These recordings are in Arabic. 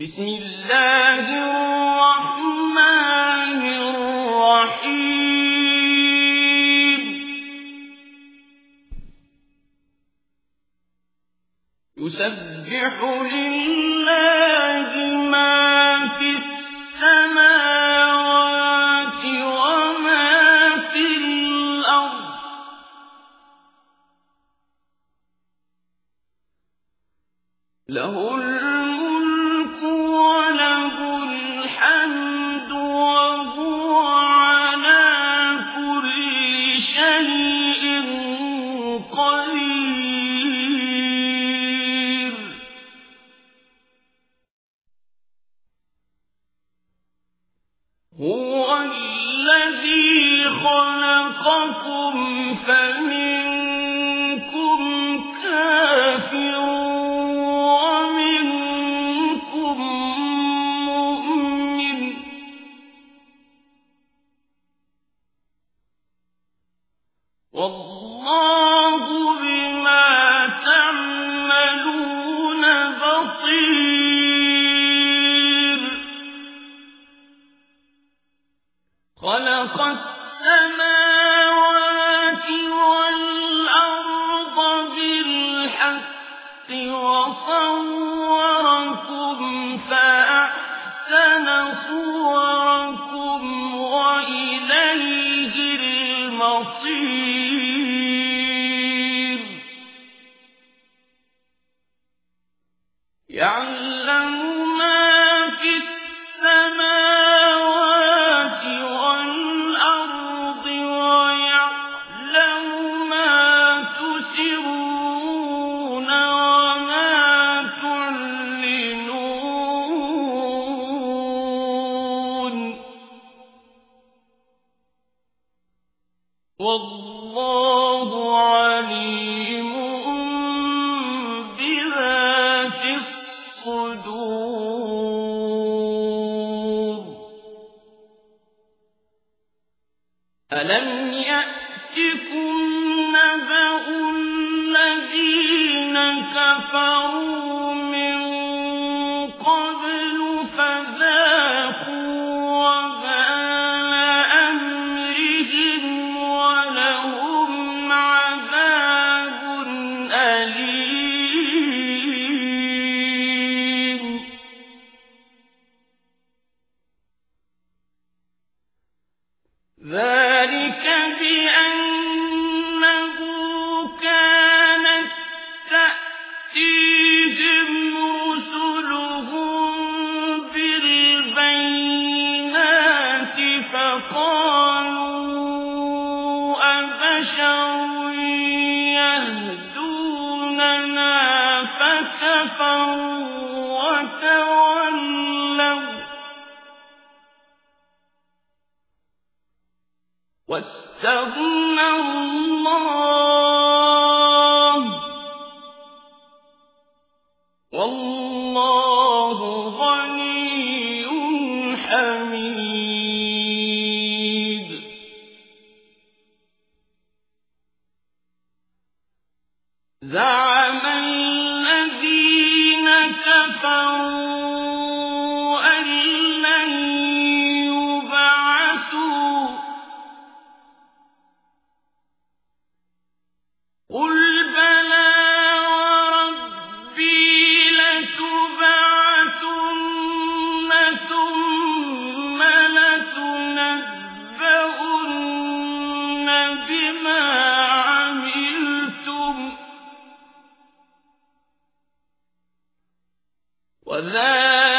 بسم الله الرحمن الرحيم. يسبح لله ما في السماوات وما في الأرض. له هو الذي خلقكم فمنكم بالحق وصوركم فأحسن صوركم وإليه المصير. والله عليم بذات الصدور. ألم يأتكم نبأ الذين كفروا ذلك بأنه كانت تأتيهم رسلهم فقالوا أبشر واستغنى الله. والله غني حميد. زعم وذلك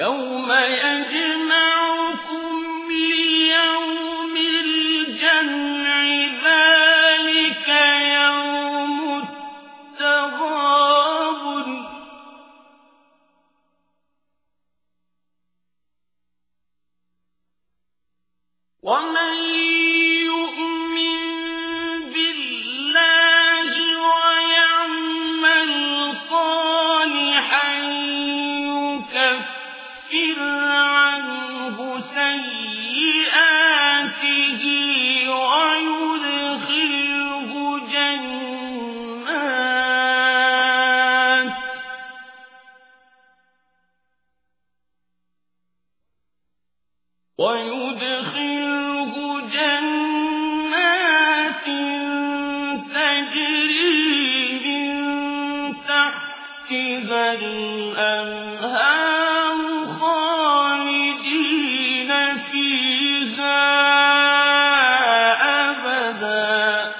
يوم ويدخله جنات تجري من الأنهار خالدين فيها أبدا.